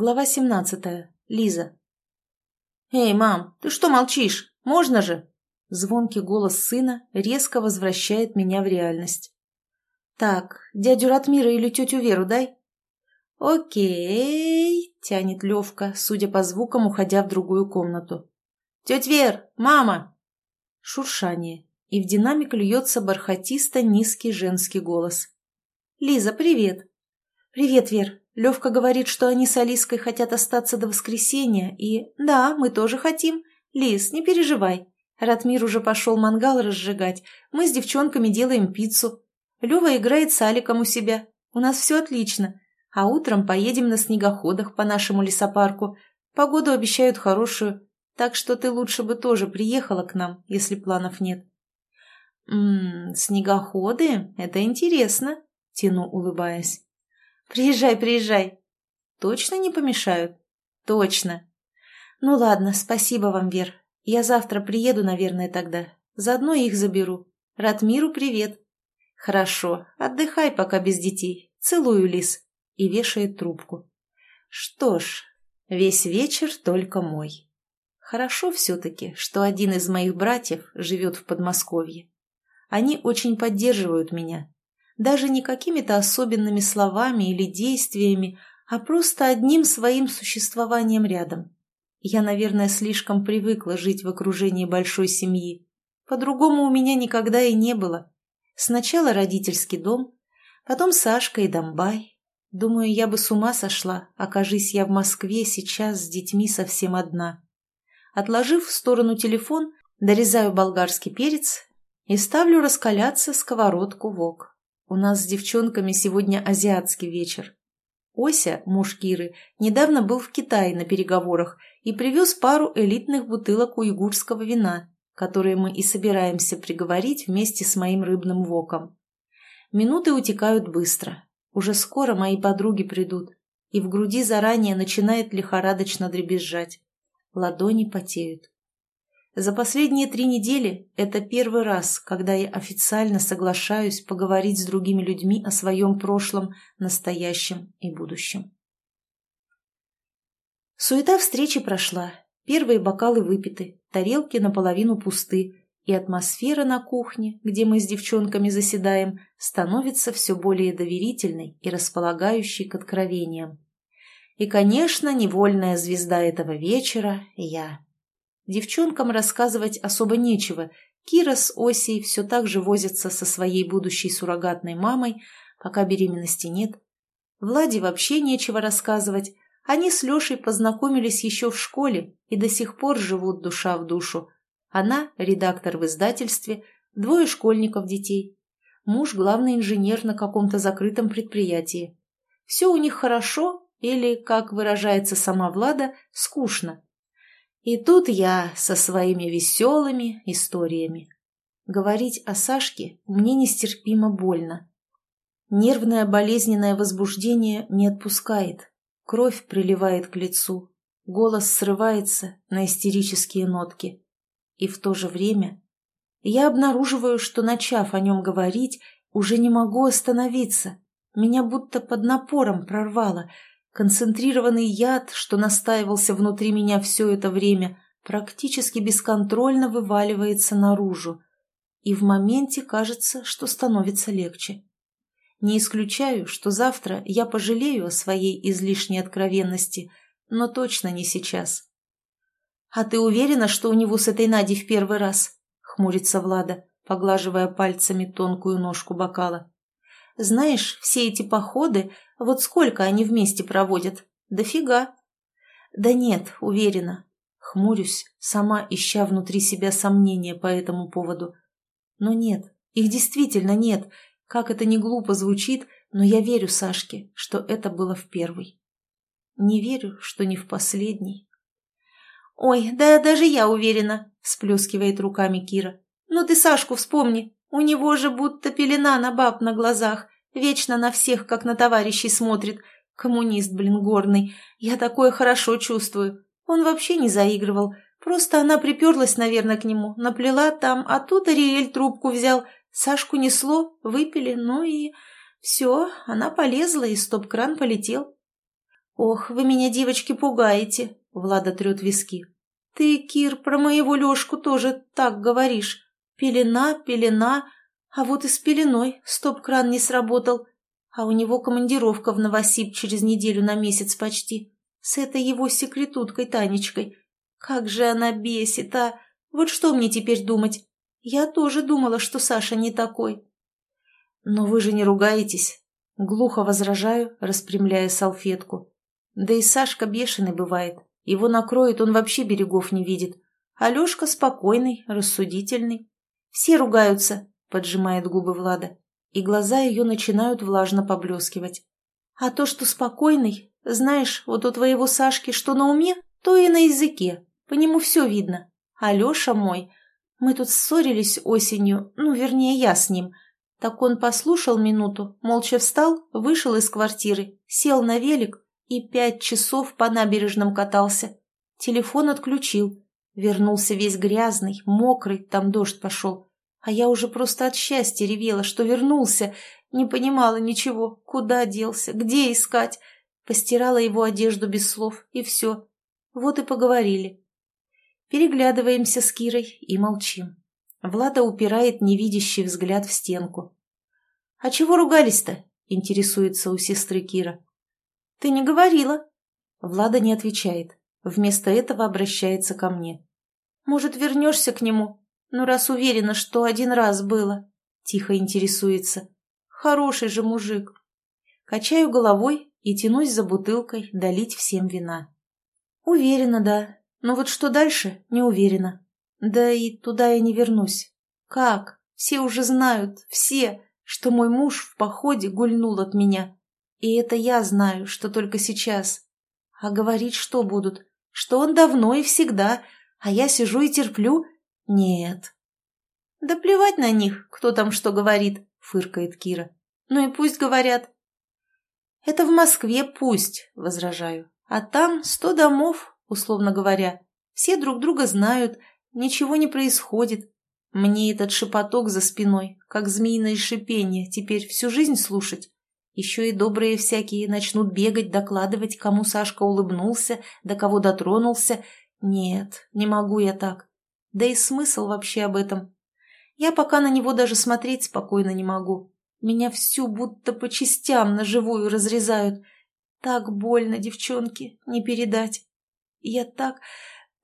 Глава 17. Лиза. «Эй, мам, ты что молчишь? Можно же?» Звонкий голос сына резко возвращает меня в реальность. «Так, дядю Ратмира или тетю Веру дай?» «Окей», — тянет Левка, судя по звукам, уходя в другую комнату. «Тетя Вер! Мама!» Шуршание, и в динамик льется бархатисто низкий женский голос. «Лиза, привет!» «Привет, Вер. Левка говорит, что они с Алиской хотят остаться до воскресенья, и... Да, мы тоже хотим. Лиз, не переживай. Ратмир уже пошел мангал разжигать. Мы с девчонками делаем пиццу. Лева играет с Аликом у себя. У нас все отлично. А утром поедем на снегоходах по нашему лесопарку. Погоду обещают хорошую. Так что ты лучше бы тоже приехала к нам, если планов нет. «Ммм, снегоходы? Это интересно», — тяну, улыбаясь. Приезжай, приезжай. Точно не помешают? Точно. Ну ладно, спасибо вам, Вер. Я завтра приеду, наверное, тогда. Заодно их заберу. Ратмиру привет. Хорошо, отдыхай пока без детей. Целую, Лис. И вешает трубку. Что ж, весь вечер только мой. Хорошо все-таки, что один из моих братьев живет в Подмосковье. Они очень поддерживают меня, даже не какими-то особенными словами или действиями, а просто одним своим существованием рядом. Я, наверное, слишком привыкла жить в окружении большой семьи. По-другому у меня никогда и не было. Сначала родительский дом, потом Сашка и Домбай. Думаю, я бы с ума сошла, окажись я в Москве сейчас с детьми совсем одна. Отложив в сторону телефон, дорезаю болгарский перец и ставлю раскаляться сковородку вок. У нас с девчонками сегодня азиатский вечер. Ося, муж Киры, недавно был в Китае на переговорах и привез пару элитных бутылок уйгурского вина, которые мы и собираемся приговорить вместе с моим рыбным воком. Минуты утекают быстро. Уже скоро мои подруги придут, и в груди заранее начинает лихорадочно дребезжать. Ладони потеют. За последние три недели это первый раз, когда я официально соглашаюсь поговорить с другими людьми о своем прошлом, настоящем и будущем. Суета встречи прошла. Первые бокалы выпиты, тарелки наполовину пусты, и атмосфера на кухне, где мы с девчонками заседаем, становится все более доверительной и располагающей к откровениям. И, конечно, невольная звезда этого вечера – я. Девчонкам рассказывать особо нечего. Кира с Осей все так же возятся со своей будущей суррогатной мамой, пока беременности нет. Владе вообще нечего рассказывать. Они с Лешей познакомились еще в школе и до сих пор живут душа в душу. Она – редактор в издательстве, двое школьников детей. Муж – главный инженер на каком-то закрытом предприятии. Все у них хорошо или, как выражается сама Влада, скучно. И тут я со своими веселыми историями. Говорить о Сашке мне нестерпимо больно. Нервное болезненное возбуждение не отпускает. Кровь приливает к лицу. Голос срывается на истерические нотки. И в то же время я обнаруживаю, что, начав о нем говорить, уже не могу остановиться. Меня будто под напором прорвало – Концентрированный яд, что настаивался внутри меня все это время, практически бесконтрольно вываливается наружу. И в моменте кажется, что становится легче. Не исключаю, что завтра я пожалею о своей излишней откровенности, но точно не сейчас. «А ты уверена, что у него с этой Надей в первый раз?» — хмурится Влада, поглаживая пальцами тонкую ножку бокала. «Знаешь, все эти походы вот сколько они вместе проводят? Дофига. Да нет, уверена. Хмурюсь, сама ища внутри себя сомнения по этому поводу. Но нет, их действительно нет. Как это не глупо звучит, но я верю Сашке, что это было в первый. Не верю, что не в последний. «Ой, да даже я уверена», — сплескивает руками Кира. «Ну ты Сашку вспомни, у него же будто пелена на баб на глазах. Вечно на всех, как на товарищей смотрит. Коммунист, блин, горный. Я такое хорошо чувствую. Он вообще не заигрывал. Просто она приперлась, наверное, к нему, наплела там, а тут Ариэль трубку взял. Сашку несло, выпили, ну и... Все, она полезла, и стоп-кран полетел. «Ох, вы меня, девочки, пугаете!» — Влада трет виски. «Ты, Кир, про моего Лешку тоже так говоришь. Пелена, пелена, а вот и с пеленой стоп-кран не сработал. А у него командировка в Новосиб через неделю на месяц почти. С этой его секретуткой Танечкой. Как же она бесит, а! Вот что мне теперь думать? Я тоже думала, что Саша не такой. Но вы же не ругаетесь. Глухо возражаю, распрямляя салфетку. Да и Сашка бешеный бывает. Его накроет, он вообще берегов не видит. Алешка спокойный, рассудительный. Все ругаются, поджимает губы Влада. И глаза ее начинают влажно поблескивать. А то, что спокойный, знаешь, вот у твоего Сашки что на уме, то и на языке. По нему все видно. Алеша мой, мы тут ссорились осенью, ну, вернее, я с ним. Так он послушал минуту, молча встал, вышел из квартиры, сел на велик и пять часов по набережным катался. Телефон отключил. Вернулся весь грязный, мокрый, там дождь пошел. А я уже просто от счастья ревела, что вернулся. Не понимала ничего, куда делся, где искать. Постирала его одежду без слов, и все. Вот и поговорили. Переглядываемся с Кирой и молчим. Влада упирает невидящий взгляд в стенку. «А чего ругались-то?» – интересуется у сестры Кира. «Ты не говорила?» Влада не отвечает. Вместо этого обращается ко мне. «Может, вернешься к нему? Ну, раз уверена, что один раз было». Тихо интересуется. «Хороший же мужик». Качаю головой и тянусь за бутылкой долить всем вина. «Уверена, да. Но вот что дальше, не уверена. Да и туда я не вернусь. Как? Все уже знают, все, что мой муж в походе гульнул от меня. И это я знаю, что только сейчас. А говорить что будут? Что он давно и всегда, а я сижу и терплю? Нет. Да плевать на них, кто там что говорит, фыркает Кира. Ну и пусть говорят. Это в Москве пусть, возражаю. А там сто домов, условно говоря. Все друг друга знают, ничего не происходит. Мне этот шепоток за спиной, как змеиное шипение, теперь всю жизнь слушать. Еще и добрые всякие начнут бегать, докладывать, кому Сашка улыбнулся, до кого дотронулся. Нет, не могу я так. Да и смысл вообще об этом. Я пока на него даже смотреть спокойно не могу. Меня всю будто по частям на живую разрезают. Так больно, девчонки, не передать. Я так,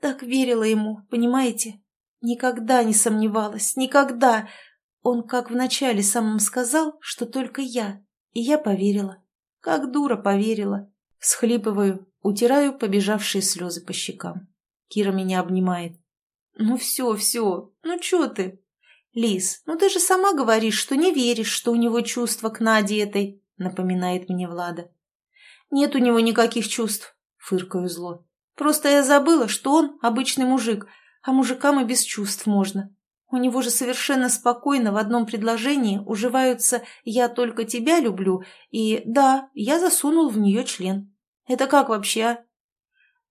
так верила ему, понимаете? Никогда не сомневалась, никогда. Он как вначале самым сказал, что только я. И я поверила. Как дура поверила. Схлипываю, утираю побежавшие слезы по щекам. Кира меня обнимает. «Ну все, все, ну че ты?» «Лис, ну ты же сама говоришь, что не веришь, что у него чувства к Наде этой», напоминает мне Влада. «Нет у него никаких чувств», фыркаю зло. Просто я забыла, что он обычный мужик, а мужикам и без чувств можно. У него же совершенно спокойно в одном предложении уживаются «я только тебя люблю» и «да, я засунул в нее член». Это как вообще, а?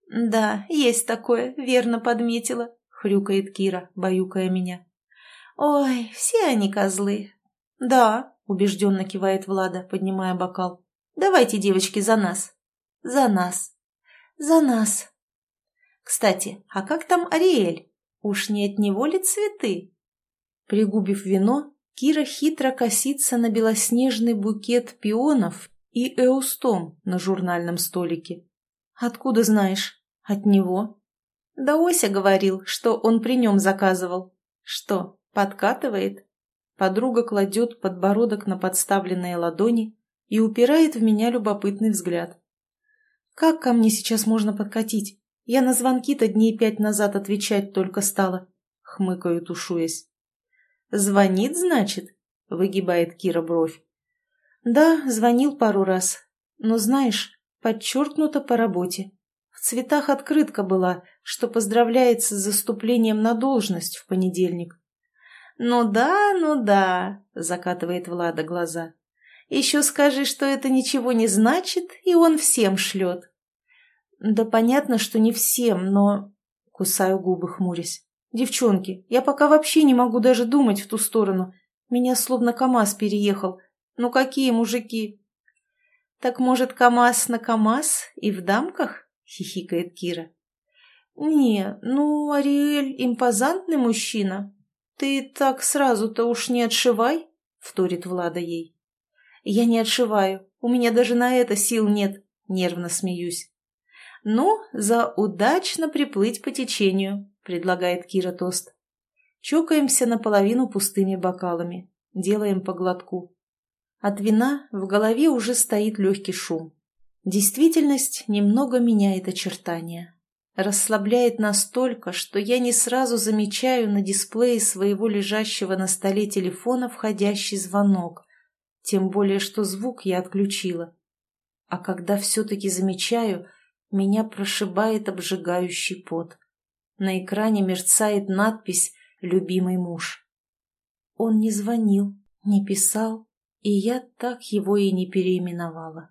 «Да, есть такое, верно подметила», — хрюкает Кира, баюкая меня. «Ой, все они козлы». «Да», — убежденно кивает Влада, поднимая бокал. «Давайте, девочки, за нас». «За нас». «За нас», кстати, а как там Ариэль? Уж не от него ли цветы? Пригубив вино, Кира хитро косится на белоснежный букет пионов и эустом на журнальном столике. Откуда знаешь? От него? Да Ося говорил, что он при нем заказывал. Что, подкатывает? Подруга кладет подбородок на подставленные ладони и упирает в меня любопытный взгляд. Как ко мне сейчас можно подкатить? Я на звонки-то дней пять назад отвечать только стала. Хмыкаю, тушуясь. «Звонит, значит?» — выгибает Кира бровь. «Да, звонил пару раз. Но, знаешь, подчеркнуто по работе. В цветах открытка была, что поздравляется с заступлением на должность в понедельник». «Ну да, ну да», — закатывает Влада глаза. «Еще скажи, что это ничего не значит, и он всем шлет». «Да понятно, что не всем, но...» Кусаю губы, хмурясь. «Девчонки, я пока вообще не могу даже думать в ту сторону. Меня словно КамАЗ переехал. Ну какие мужики?» Так может, КамАЗ на КамАЗ и в дамках?» — хихикает Кира. «Не, ну, Ариэль импозантный мужчина. Ты так сразу-то уж не отшивай», — вторит Влада ей. «Я не отшиваю, у меня даже на это сил нет», — нервно смеюсь. «Ну, за удачно приплыть по течению», — предлагает Кира тост. Чокаемся наполовину пустыми бокалами, делаем по глотку. От вина в голове уже стоит легкий шум. Действительность немного меняет очертания. Расслабляет настолько, что я не сразу замечаю на дисплее своего лежащего на столе телефона входящий звонок. Тем более, что звук я отключила. А когда все-таки замечаю, меня прошибает обжигающий пот. На экране мерцает надпись любимый муж. Он не звонил, не писал, и я так его и не переименовала.